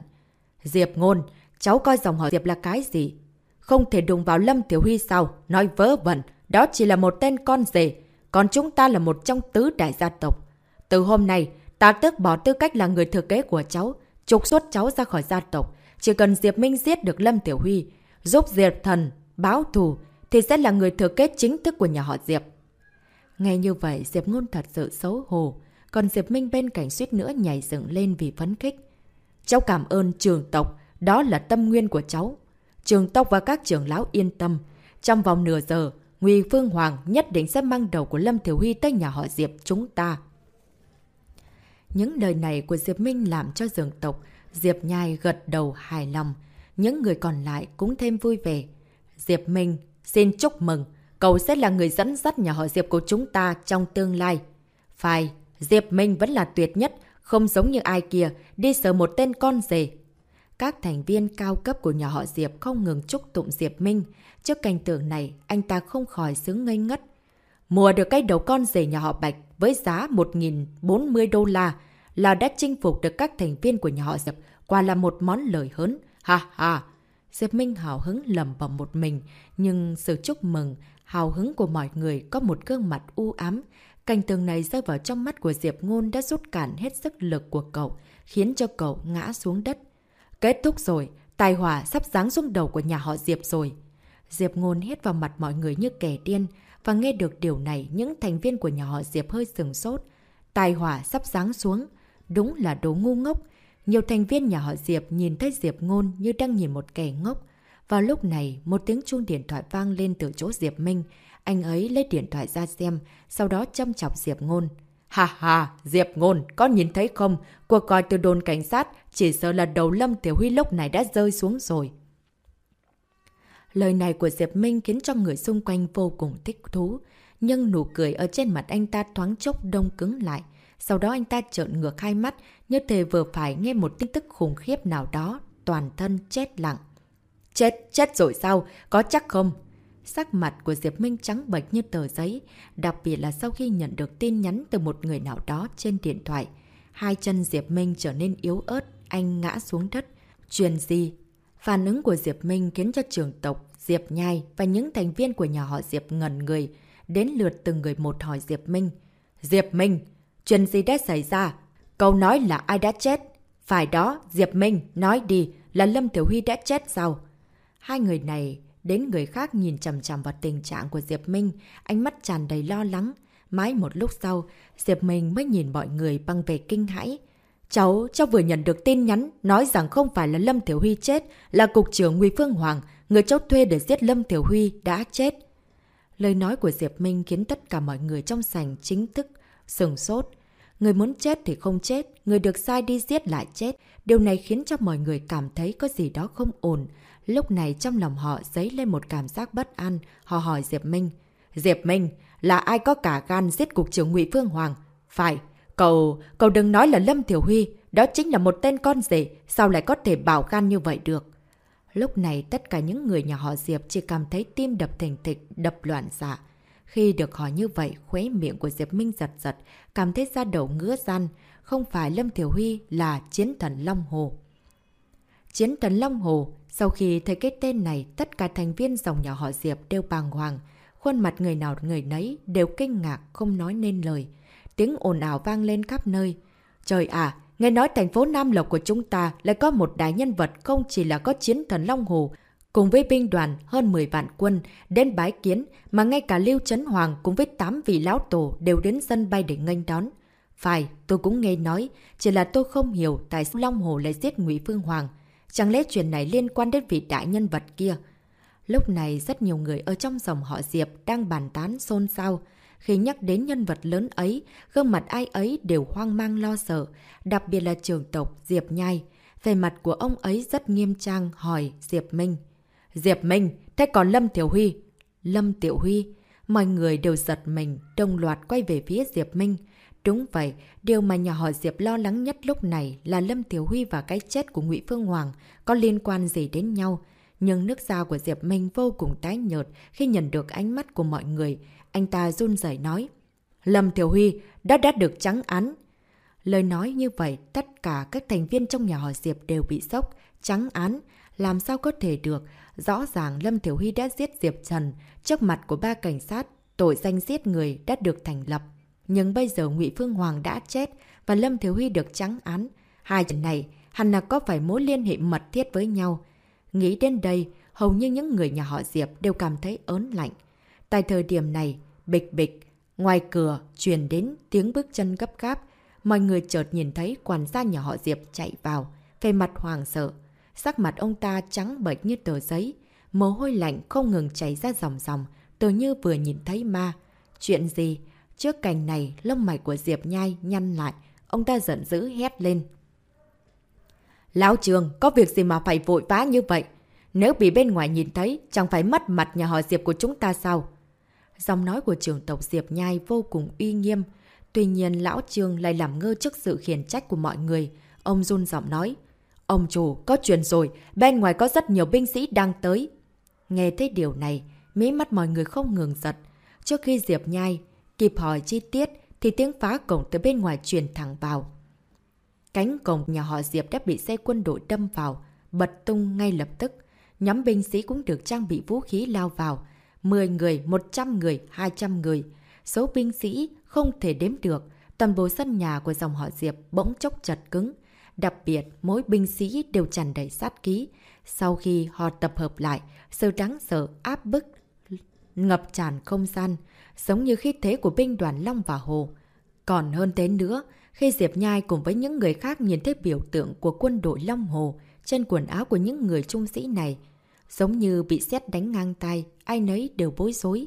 Diệp Ngôn, cháu coi dòng họ Diệp là cái gì? không thể đụng vào Lâm Tiểu Huy sao? Nói vớ vẩn, đó chỉ là một tên con rể, còn chúng ta là một trong tứ đại gia tộc. Từ hôm nay, ta tước bỏ tư cách là người thừa kế của cháu, trục xuất cháu ra khỏi gia tộc. Chỉ cần Diệp Minh giết được Lâm Tiểu Huy, giúp Diệp Thần báo thù, thì sẽ là người thừa kế chính thức của nhà họ Diệp. Nghe như vậy, Diệp Ngôn thật sự xấu hổ, còn Diệp Minh bên cạnh suýt nữa nhảy dựng lên vì phấn khích. Cháu cảm ơn trường tộc, đó là tâm nguyên của cháu. Trường tộc và các trưởng lão yên tâm. Trong vòng nửa giờ, Nguy Phương Hoàng nhất định sẽ mang đầu của Lâm Thiểu Huy tới nhà họ Diệp chúng ta. Những lời này của Diệp Minh làm cho dường tộc, Diệp Nhai gật đầu hài lòng. Những người còn lại cũng thêm vui vẻ. Diệp Minh, xin chúc mừng, cậu sẽ là người dẫn dắt nhà họ Diệp của chúng ta trong tương lai. Phải, Diệp Minh vẫn là tuyệt nhất, không giống như ai kia, đi sờ một tên con rể. Các thành viên cao cấp của nhà họ Diệp không ngừng chúc tụng Diệp Minh. Trước cảnh tượng này, anh ta không khỏi sướng ngây ngất. Mua được cái đầu con rể nhà họ Bạch với giá 1.040 đô la là đã chinh phục được các thành viên của nhà họ Diệp, quả là một món lời hớn. Ha ha! Diệp Minh hào hứng lầm bầm một mình, nhưng sự chúc mừng, hào hứng của mọi người có một gương mặt u ám. Cảnh tường này rơi vào trong mắt của Diệp Ngôn đã rút cản hết sức lực của cậu, khiến cho cậu ngã xuống đất. Kết thúc rồi, tài hỏa sắp giáng xuống đầu của nhà họ Diệp rồi. Diệp Ngôn hét vào mặt mọi người như kẻ điên, và nghe được điều này những thành viên của nhà họ Diệp hơi sừng sốt. Tài hỏa sắp giáng xuống, đúng là đồ ngu ngốc. Nhiều thành viên nhà họ Diệp nhìn thấy Diệp Ngôn như đang nhìn một kẻ ngốc. Vào lúc này, một tiếng chuông điện thoại vang lên từ chỗ Diệp Minh. Anh ấy lấy điện thoại ra xem, sau đó châm chọc Diệp Ngôn. Ha ha, Diệp Ngôn, có nhìn thấy không? Cuộc gọi từ đồn cảnh sát, chỉ sợ là đầu lâm tiểu huy lúc này đã rơi xuống rồi. Lời này của Diệp Minh khiến cho người xung quanh vô cùng thích thú. Nhưng nụ cười ở trên mặt anh ta thoáng chốc đông cứng lại. Sau đó anh ta trợn ngược hai mắt, như thể vừa phải nghe một tin tức khủng khiếp nào đó, toàn thân chết lặng. Chết, chết rồi sao? Có chắc không? Sắc mặt của Diệp Minh trắng bệch như tờ giấy, đặc biệt là sau khi nhận được tin nhắn từ một người nào đó trên điện thoại. Hai chân Diệp Minh trở nên yếu ớt, anh ngã xuống đất. Chuyện gì? Phản ứng của Diệp Minh khiến cho trường tộc, Diệp Nhai và những thành viên của nhà họ Diệp ngẩn người, đến lượt từng người một hỏi Diệp Minh. Diệp Minh, chuyện gì đã xảy ra? Câu nói là ai đã chết? Phải đó, Diệp Minh, nói đi, là Lâm Tiểu Huy đã chết sao? Hai người này đến người khác nhìn chầm chầm vào tình trạng của Diệp Minh, ánh mắt tràn đầy lo lắng. Mãi một lúc sau, Diệp Minh mới nhìn mọi người băng về kinh hãi. Cháu, cháu vừa nhận được tin nhắn, nói rằng không phải là Lâm Tiểu Huy chết, là cục trưởng Nguy Phương Hoàng, người cháu thuê để giết Lâm Tiểu Huy đã chết. Lời nói của Diệp Minh khiến tất cả mọi người trong sảnh chính thức sừng sốt. Người muốn chết thì không chết, người được sai đi giết lại chết. Điều này khiến cho mọi người cảm thấy có gì đó không ổn. Lúc này trong lòng họ dấy lên một cảm giác bất an. Họ hỏi Diệp Minh. Diệp Minh, là ai có cả gan giết cục trưởng ngụy Phương Hoàng? Phải, cậu, cậu đừng nói là Lâm Thiểu Huy. Đó chính là một tên con rể. Sao lại có thể bảo gan như vậy được? Lúc này tất cả những người nhà họ Diệp chỉ cảm thấy tim đập thình thịch, đập loạn dạ. Khi được hỏi như vậy, khuế miệng của Diệp Minh giật giật, cảm thấy ra đầu ngứa gian. Không phải Lâm Thiểu Huy là chiến thần Long Hồ. Chiến thần Long Hồ, sau khi thấy cái tên này, tất cả thành viên dòng nhà họ Diệp đều bàng hoàng. Khuôn mặt người nào người nấy đều kinh ngạc, không nói nên lời. Tiếng ồn ào vang lên khắp nơi. Trời à, nghe nói thành phố Nam Lộc của chúng ta lại có một đại nhân vật không chỉ là có chiến thần Long Hồ, cùng với binh đoàn hơn 10 vạn quân đến bái kiến, mà ngay cả Lưu Trấn Hoàng cùng với 8 vị lão tổ đều đến sân bay để nghênh đón. Phải, tôi cũng nghe nói, chỉ là tôi không hiểu tại sao Long Hồ lại giết Ngụy Phương Hoàng. Chẳng lẽ chuyện này liên quan đến vị đại nhân vật kia? Lúc này rất nhiều người ở trong dòng họ Diệp đang bàn tán xôn xao. Khi nhắc đến nhân vật lớn ấy, gương mặt ai ấy đều hoang mang lo sợ, đặc biệt là trường tộc Diệp Nhai. Về mặt của ông ấy rất nghiêm trang hỏi Diệp Minh. Diệp Minh, thế còn Lâm Tiểu Huy? Lâm Tiểu Huy? Mọi người đều giật mình, đồng loạt quay về phía Diệp Minh. Đúng vậy, điều mà nhà họ Diệp lo lắng nhất lúc này là Lâm Tiểu Huy và cái chết của Ngụy Phương Hoàng có liên quan gì đến nhau. Nhưng nước da của Diệp Minh vô cùng tái nhợt khi nhận được ánh mắt của mọi người. Anh ta run rẩy nói, Lâm Tiểu Huy đã đã được trắng án. Lời nói như vậy, tất cả các thành viên trong nhà họ Diệp đều bị sốc, trắng án. Làm sao có thể được? Rõ ràng Lâm Thiểu Huy đã giết Diệp Trần trước mặt của ba cảnh sát, tội danh giết người đã được thành lập. Nhưng bây giờ Ngụy Phương Hoàng đã chết và Lâm Thiếu Huy được trắng án. Hai chuyện này hẳn là có phải mối liên hệ mật thiết với nhau. Nghĩ đến đây, hầu như những người nhà họ Diệp đều cảm thấy ớn lạnh. Tại thời điểm này, bịch bịch, ngoài cửa truyền đến tiếng bước chân gấp gáp. Mọi người chợt nhìn thấy quản gia nhà họ Diệp chạy vào, về mặt hoàng sợ. Sắc mặt ông ta trắng bệch như tờ giấy, mồ hôi lạnh không ngừng chảy ra dòng dòng, tự như vừa nhìn thấy ma. Chuyện gì? Trước cảnh này, lông mày của Diệp Nhai nhăn lại, ông ta giận dữ hét lên. Lão trường, có việc gì mà phải vội vã như vậy? Nếu bị bên ngoài nhìn thấy, chẳng phải mất mặt nhà họ Diệp của chúng ta sao? Dòng nói của trưởng tộc Diệp Nhai vô cùng uy nghiêm. Tuy nhiên, lão trường lại làm ngơ trước sự khiển trách của mọi người. Ông run giọng nói. Ông chủ, có chuyện rồi, bên ngoài có rất nhiều binh sĩ đang tới. Nghe thấy điều này, mí mắt mọi người không ngừng giật. Trước khi Diệp Nhai kịp hỏi chi tiết, thì tiếng phá cổng từ bên ngoài truyền thẳng vào. Cánh cổng nhà họ Diệp đã bị xe quân đội đâm vào, bật tung ngay lập tức. Nhóm binh sĩ cũng được trang bị vũ khí lao vào. 10 người, 100 người, 200 người. Số binh sĩ không thể đếm được. Toàn bộ sân nhà của dòng họ Diệp bỗng chốc chật cứng. Đặc biệt, mỗi binh sĩ đều tràn đầy sát ký. Sau khi họ tập hợp lại, sự đáng sợ áp bức ngập tràn không gian, giống như khí thế của binh đoàn Long và Hồ. Còn hơn thế nữa, khi Diệp Nhai cùng với những người khác nhìn thấy biểu tượng của quân đội Long Hồ trên quần áo của những người trung sĩ này, giống như bị sét đánh ngang tay, ai nấy đều bối rối.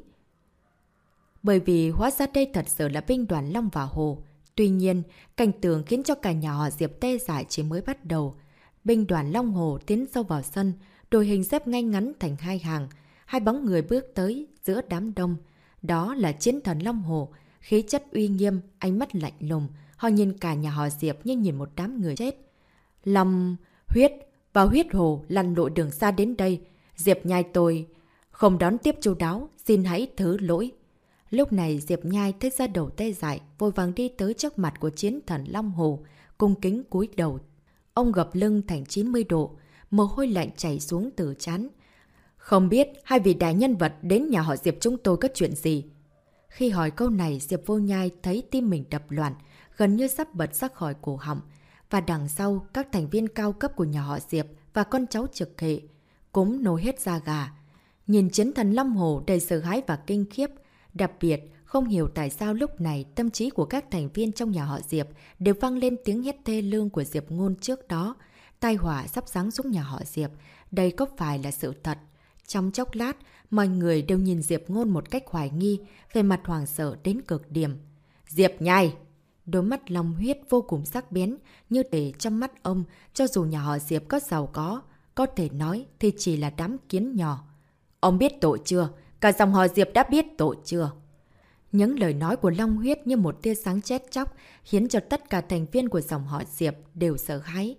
Bởi vì hóa ra đây thật sự là binh đoàn Long và Hồ. Tuy nhiên, cảnh tượng khiến cho cả nhà họ Diệp tê dại chỉ mới bắt đầu. Binh đoàn Long Hồ tiến sâu vào sân, đội hình xếp ngay ngắn thành hai hàng. Hai bóng người bước tới giữa đám đông. Đó là chiến thần Long Hồ, khí chất uy nghiêm, ánh mắt lạnh lùng. Họ nhìn cả nhà họ Diệp như nhìn một đám người chết. Lòng, huyết và huyết hồ lăn lội đường xa đến đây. Diệp nhai tôi không đón tiếp chu đáo, xin hãy thứ lỗi. Lúc này Diệp Nhai thích ra đầu tê dại, vội vàng đi tới trước mặt của chiến thần Long Hồ, cung kính cúi đầu. Ông gập lưng thành 90 độ, mồ hôi lạnh chảy xuống từ chán. Không biết hai vị đại nhân vật đến nhà họ Diệp chúng tôi có chuyện gì? Khi hỏi câu này, Diệp vô nhai thấy tim mình đập loạn, gần như sắp bật ra khỏi cổ họng. Và đằng sau, các thành viên cao cấp của nhà họ Diệp và con cháu trực hệ cũng nổi hết da gà. Nhìn chiến thần Long Hồ đầy sợ hãi và kinh khiếp, đặc biệt không hiểu tại sao lúc này tâm trí của các thành viên trong nhà họ Diệp đều vang lên tiếng hét thê lương của Diệp Ngôn trước đó. Tai họa sắp giáng xuống nhà họ Diệp, đây có phải là sự thật? Trong chốc lát, mọi người đều nhìn Diệp Ngôn một cách hoài nghi, về mặt hoàng sợ đến cực điểm. Diệp nhai! Đôi mắt lòng huyết vô cùng sắc bén, như để trong mắt ông, cho dù nhà họ Diệp có giàu có, có thể nói thì chỉ là đám kiến nhỏ. Ông biết tội chưa? Cả dòng họ Diệp đã biết tội chưa? Những lời nói của Long Huyết như một tia sáng chết chóc, khiến cho tất cả thành viên của dòng họ Diệp đều sợ hãi.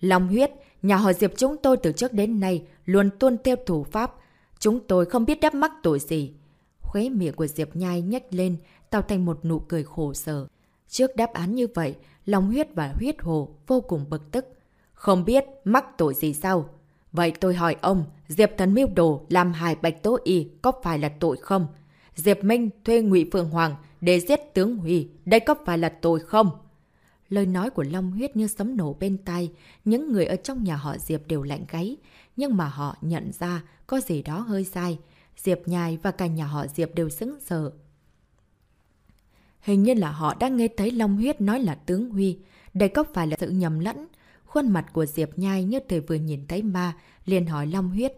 Long Huyết, nhà họ Diệp chúng tôi từ trước đến nay luôn tuân theo thủ pháp. Chúng tôi không biết đáp mắc tội gì. Khuế miệng của Diệp Nhai nhách lên, tạo thành một nụ cười khổ sở. Trước đáp án như vậy, Long Huyết và Huyết Hồ vô cùng bực tức. Không biết mắc tội gì sao? Vậy tôi hỏi ông, Diệp Thần mưu đồ làm hại Bạch Tố Y có phải là tội không? Diệp Minh thuê Ngụy Phượng Hoàng để giết tướng Huy, đây có phải là tội không? Lời nói của Long Huyết như sấm nổ bên tai, những người ở trong nhà họ Diệp đều lạnh gáy, nhưng mà họ nhận ra có gì đó hơi sai. Diệp Nhai và cả nhà họ Diệp đều sững sờ. Hình như là họ đã nghe thấy Long Huyết nói là tướng Huy, đây có phải là sự nhầm lẫn? Khuôn mặt của Diệp Nhai như thể vừa nhìn thấy ma, liền hỏi Long Huyết.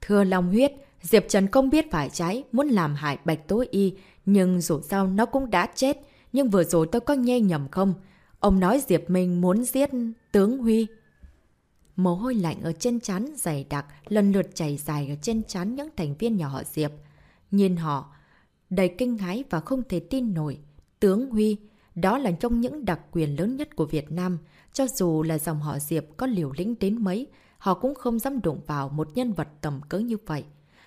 Thưa Long Huyết, Diệp Trần không biết phải trái, muốn làm hại Bạch Tố Y, nhưng dù sao nó cũng đã chết. Nhưng vừa rồi tôi có nghe nhầm không? Ông nói Diệp Minh muốn giết tướng Huy. Mồ hôi lạnh ở trên chán dày đặc, lần lượt chảy dài ở trên chán những thành viên nhỏ họ Diệp. Nhìn họ, đầy kinh hái và không thể tin nổi. Tướng Huy, đó là trong những đặc quyền lớn nhất của Việt Nam. Cho dù là dòng họ Diệp có liều lĩnh đến mấy, họ cũng không dám đụng vào một nhân vật tầm cỡ như vậy.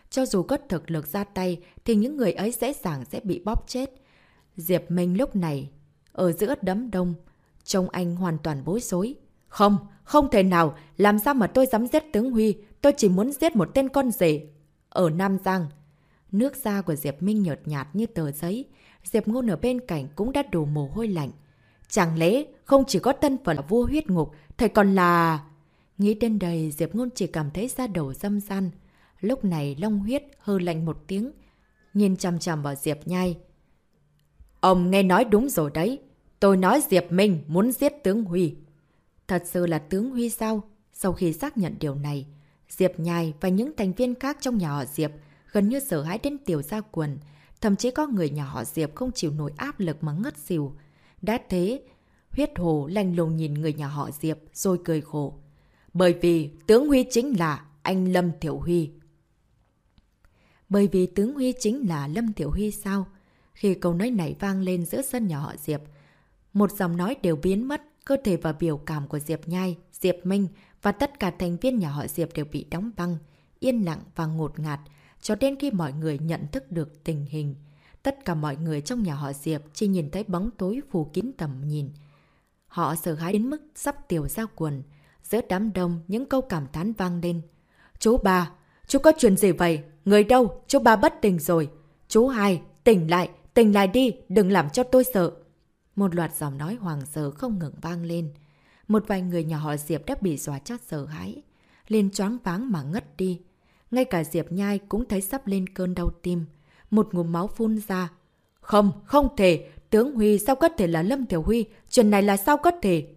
Cho dù có thực lực ra tay, thì những người ấy dễ dàng sẽ bị bóp chết. Diệp Minh lúc này, ở giữa đấm đông, trông anh hoàn toàn bối rối. Không, không thể nào, làm sao mà tôi dám giết tướng Huy, tôi chỉ muốn giết một tên con rể ở Nam Giang. Nước da của Diệp Minh nhợt nhạt như tờ giấy. Diệp Ngôn ở bên cạnh cũng đã đổ mồ hôi lạnh. Chẳng lẽ không chỉ có tân phận vua huyết ngục, thầy còn là... Nghĩ đến đây, Diệp Ngôn chỉ cảm thấy da đầu dâm gian. Lúc này Long Huyết hơ lạnh một tiếng, nhìn chằm chằm vào Diệp Nhai. Ông nghe nói đúng rồi đấy. Tôi nói Diệp Minh muốn giết tướng Huy. Thật sự là tướng Huy sao? Sau khi xác nhận điều này, Diệp Nhai và những thành viên khác trong nhà họ Diệp gần như sợ hãi đến tiểu gia quần. Thậm chí có người nhà họ Diệp không chịu nổi áp lực mà ngất xỉu. Đã thế, huyết hồ lanh lùng nhìn người nhà họ Diệp rồi cười khổ. Bởi vì tướng Huy chính là anh Lâm Thiểu Huy. Bởi vì tướng Huy chính là Lâm Thiểu Huy sao? Khi câu nói này vang lên giữa sân nhà họ Diệp, một dòng nói đều biến mất, cơ thể và biểu cảm của Diệp Nhai, Diệp Minh và tất cả thành viên nhà họ Diệp đều bị đóng băng, yên lặng và ngột ngạt, cho đến khi mọi người nhận thức được tình hình. Tất cả mọi người trong nhà họ Diệp chỉ nhìn thấy bóng tối phủ kín tầm nhìn. Họ sợ hãi đến mức sắp tiểu ra quần. Giữa đám đông, những câu cảm thán vang lên. Chú ba, chú có chuyện gì vậy? Người đâu? Chú ba bất tỉnh rồi. Chú hai, tỉnh lại, tỉnh lại đi, đừng làm cho tôi sợ. Một loạt giọng nói hoàng sợ không ngừng vang lên. Một vài người nhà họ Diệp đã bị dọa chát sợ hãi. Lên choáng váng mà ngất đi. Ngay cả Diệp Nhai cũng thấy sắp lên cơn đau tim. Một ngụm máu phun ra. Không, không thể. Tướng Huy sao có thể là Lâm Tiểu Huy? Chuyện này là sao có thể?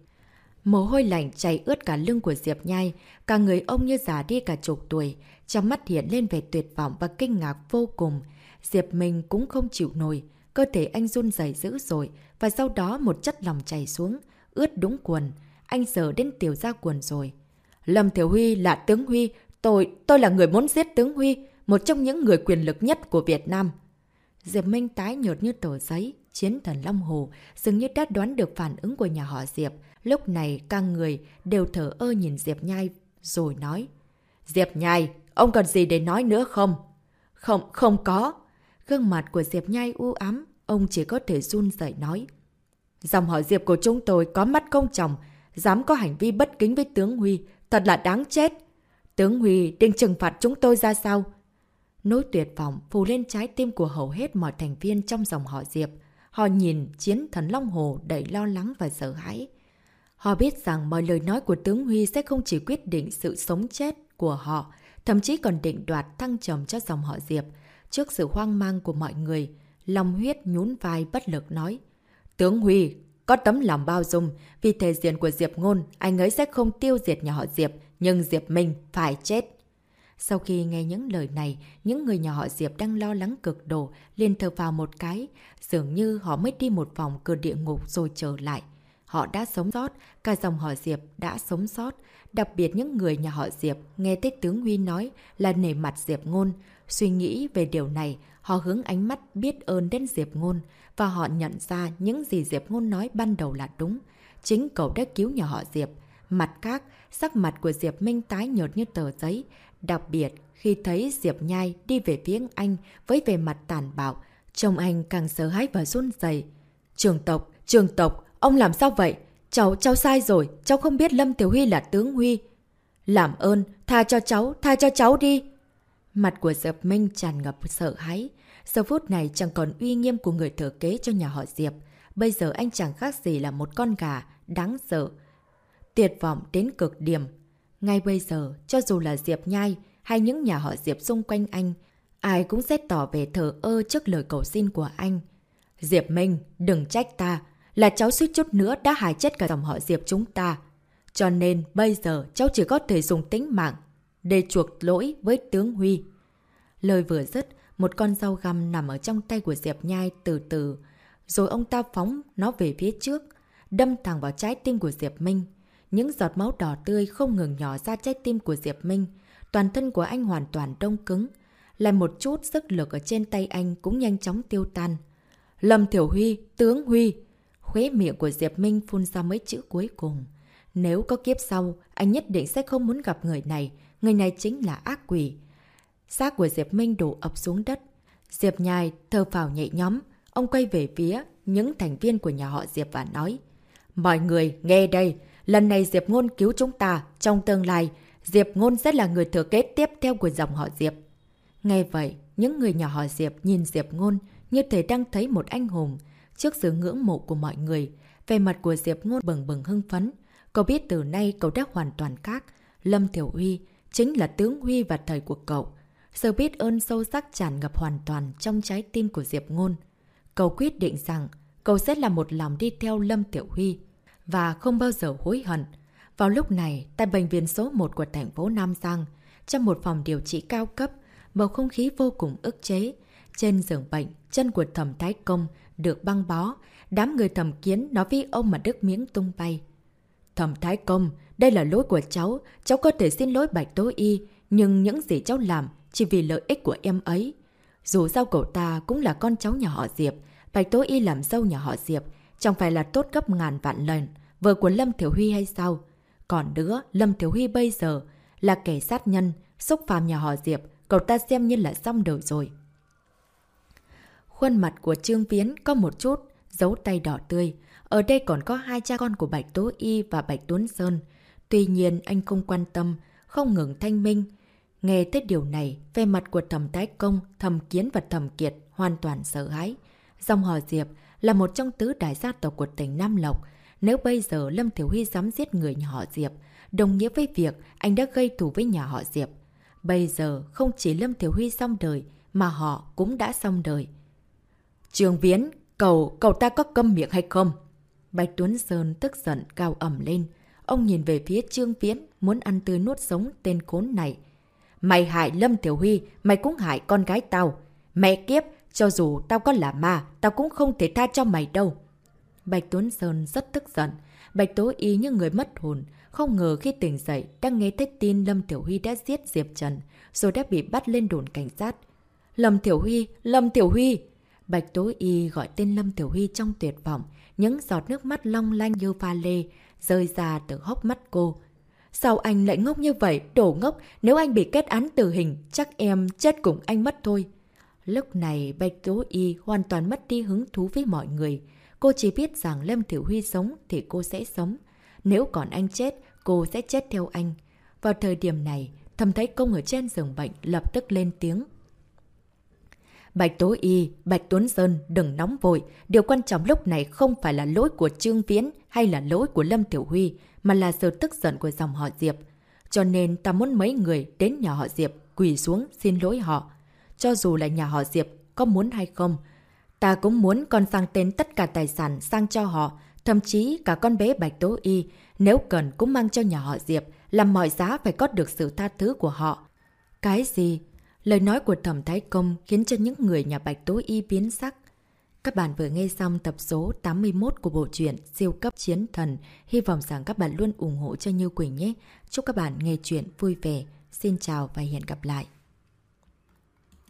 Mồ hôi lạnh chảy ướt cả lưng của Diệp Nhai. Cả người ông như già đi cả chục tuổi. Trong mắt hiện lên vẻ tuyệt vọng và kinh ngạc vô cùng. Diệp mình cũng không chịu nổi. Cơ thể anh run rẩy dữ rồi. Và sau đó một chất lòng chảy xuống. Ướt đúng quần. Anh sợ đến tiểu ra quần rồi. Lâm Tiểu Huy là tướng Huy, Tôi, tôi là người muốn giết tướng Huy, một trong những người quyền lực nhất của Việt Nam. Diệp Minh tái nhợt như tờ giấy, chiến thần Long Hồ dường như đã đoán được phản ứng của nhà họ Diệp. Lúc này, các người đều thở ơ nhìn Diệp Nhai rồi nói. Diệp Nhai, ông còn gì để nói nữa không? Không, không có. Gương mặt của Diệp Nhai u ám, ông chỉ có thể run dậy nói. Dòng họ Diệp của chúng tôi có mắt công chồng, dám có hành vi bất kính với tướng Huy, thật là đáng chết. Tướng Huy định trừng phạt chúng tôi ra sao? Nỗi tuyệt vọng phù lên trái tim của hầu hết mọi thành viên trong dòng họ Diệp. Họ nhìn chiến thần Long Hồ đầy lo lắng và sợ hãi. Họ biết rằng mọi lời nói của tướng Huy sẽ không chỉ quyết định sự sống chết của họ, thậm chí còn định đoạt thăng trầm cho dòng họ Diệp. Trước sự hoang mang của mọi người, lòng huyết nhún vai bất lực nói. Tướng Huy, có tấm lòng bao dung, vì thể diện của Diệp Ngôn, anh ấy sẽ không tiêu diệt nhà họ Diệp, nhưng Diệp Minh phải chết. Sau khi nghe những lời này, những người nhà họ Diệp đang lo lắng cực độ, liền thở vào một cái, dường như họ mới đi một vòng cửa địa ngục rồi trở lại. Họ đã sống sót, cả dòng họ Diệp đã sống sót. Đặc biệt những người nhà họ Diệp nghe thấy tướng Huy nói là nể mặt Diệp Ngôn. Suy nghĩ về điều này, họ hướng ánh mắt biết ơn đến Diệp Ngôn và họ nhận ra những gì Diệp Ngôn nói ban đầu là đúng. Chính cậu đã cứu nhà họ Diệp. Mặt khác, sắc mặt của Diệp Minh tái nhợt như tờ giấy. Đặc biệt, khi thấy Diệp Nhai đi về phía anh với vẻ mặt tàn bạo, trông anh càng sợ hãi và run rẩy. Trường tộc, trường tộc, ông làm sao vậy? Cháu, cháu sai rồi, cháu không biết Lâm Tiểu Huy là tướng Huy. Làm ơn, tha cho cháu, tha cho cháu đi. Mặt của Diệp Minh tràn ngập sợ hãi. Giờ phút này chẳng còn uy nghiêm của người thừa kế cho nhà họ Diệp. Bây giờ anh chẳng khác gì là một con gà, đáng sợ. Tuyệt vọng đến cực điểm. Ngay bây giờ, cho dù là Diệp Nhai hay những nhà họ Diệp xung quanh anh, ai cũng sẽ tỏ về thờ ơ trước lời cầu xin của anh. Diệp Minh, đừng trách ta, là cháu suýt chút nữa đã hại chết cả dòng họ Diệp chúng ta. Cho nên bây giờ cháu chỉ có thể dùng tính mạng để chuộc lỗi với tướng Huy. Lời vừa dứt, một con dao găm nằm ở trong tay của Diệp Nhai từ từ, rồi ông ta phóng nó về phía trước, đâm thẳng vào trái tim của Diệp Minh. Những giọt máu đỏ tươi không ngừng nhỏ ra trái tim của Diệp Minh. Toàn thân của anh hoàn toàn đông cứng. Lại một chút sức lực ở trên tay anh cũng nhanh chóng tiêu tan. Lâm Thiểu Huy, tướng Huy. Khuế miệng của Diệp Minh phun ra mấy chữ cuối cùng. Nếu có kiếp sau, anh nhất định sẽ không muốn gặp người này. Người này chính là ác quỷ. Xác của Diệp Minh đổ ập xuống đất. Diệp nhai, thơ phào nhẹ nhóm. Ông quay về phía những thành viên của nhà họ Diệp và nói. Mọi người, nghe đây. Lần này Diệp Ngôn cứu chúng ta. Trong tương lai, Diệp Ngôn sẽ là người thừa kế tiếp theo của dòng họ Diệp. Nghe vậy, những người nhà họ Diệp nhìn Diệp Ngôn như thể đang thấy một anh hùng. Trước sự ngưỡng mộ của mọi người, về mặt của Diệp Ngôn bừng bừng hưng phấn. Cậu biết từ nay cậu đã hoàn toàn khác. Lâm Thiểu Huy chính là tướng Huy và thời của cậu. Sự biết ơn sâu sắc tràn ngập hoàn toàn trong trái tim của Diệp Ngôn. Cậu quyết định rằng cậu sẽ là một lòng đi theo Lâm Tiểu Huy và không bao giờ hối hận. Vào lúc này, tại bệnh viện số 1 của thành phố Nam Giang, trong một phòng điều trị cao cấp, bầu không khí vô cùng ức chế. Trên giường bệnh, chân của thẩm Thái Công được băng bó, đám người thẩm kiến nói với ông mà đứt miếng tung bay. Thẩm Thái Công, đây là lỗi của cháu, cháu có thể xin lỗi Bạch tối Y, nhưng những gì cháu làm chỉ vì lợi ích của em ấy. Dù sao cậu ta cũng là con cháu nhà họ Diệp, Bạch tối Y làm dâu nhà họ Diệp, chẳng phải là tốt gấp ngàn vạn lần, vợ của Lâm Thiểu Huy hay sao? Còn nữa, Lâm Thiểu Huy bây giờ là kẻ sát nhân, xúc phạm nhà họ Diệp, cậu ta xem như là xong đời rồi. Khuôn mặt của Trương Viễn có một chút, dấu tay đỏ tươi. Ở đây còn có hai cha con của Bạch Tố Y và Bạch Tuấn Sơn. Tuy nhiên anh không quan tâm, không ngừng thanh minh. Nghe tới điều này, về mặt của thẩm tái công, thẩm kiến và thẩm kiệt hoàn toàn sợ hãi. Dòng họ Diệp là một trong tứ đại gia tộc của tỉnh Nam Lộc. Nếu bây giờ Lâm Thiểu Huy dám giết người nhà họ Diệp, đồng nghĩa với việc anh đã gây thù với nhà họ Diệp. Bây giờ không chỉ Lâm Thiểu Huy xong đời, mà họ cũng đã xong đời. Trường Viễn, cậu, cậu ta có câm miệng hay không? Bạch Tuấn Sơn tức giận cao ẩm lên. Ông nhìn về phía Trương Viễn, muốn ăn tươi nuốt sống tên khốn này. Mày hại Lâm Tiểu Huy, mày cũng hại con gái tao. Mẹ kiếp, cho dù tao có là ma, tao cũng không thể tha cho mày đâu. Bạch Tuấn Sơn rất tức giận. Bạch Tố Y như người mất hồn. Không ngờ khi tỉnh dậy, đang nghe thấy tin Lâm Tiểu Huy đã giết Diệp Trần, rồi đã bị bắt lên đồn cảnh sát. Lâm Tiểu Huy! Lâm Tiểu Huy! Bạch Tố Y gọi tên Lâm Tiểu Huy trong tuyệt vọng, những giọt nước mắt long lanh như pha lê, rơi ra từ hốc mắt cô. Sao anh lại ngốc như vậy, đổ ngốc, nếu anh bị kết án tử hình, chắc em chết cùng anh mất thôi. Lúc này Bạch Tố Y hoàn toàn mất đi hứng thú với mọi người. Cô chỉ biết rằng Lâm Thiểu Huy sống thì cô sẽ sống. Nếu còn anh chết, cô sẽ chết theo anh. Vào thời điểm này, thầm thấy công ở trên giường bệnh lập tức lên tiếng. Bạch Tố Y, Bạch Tuấn Sơn đừng nóng vội. Điều quan trọng lúc này không phải là lỗi của Trương Viễn hay là lỗi của Lâm Tiểu Huy, mà là sự tức giận của dòng họ Diệp. Cho nên ta muốn mấy người đến nhà họ Diệp quỳ xuống xin lỗi họ. Cho dù là nhà họ Diệp có muốn hay không, ta cũng muốn con sang tên tất cả tài sản sang cho họ, thậm chí cả con bé Bạch Tố Y, nếu cần cũng mang cho nhà họ Diệp, làm mọi giá phải có được sự tha thứ của họ. Cái gì? Lời nói của Thẩm Thái Công khiến cho những người nhà Bạch Tố Y biến sắc. Các bạn vừa nghe xong tập số 81 của bộ truyện Siêu cấp chiến thần. Hy vọng rằng các bạn luôn ủng hộ cho Như Quỳnh nhé. Chúc các bạn nghe chuyện vui vẻ. Xin chào và hẹn gặp lại.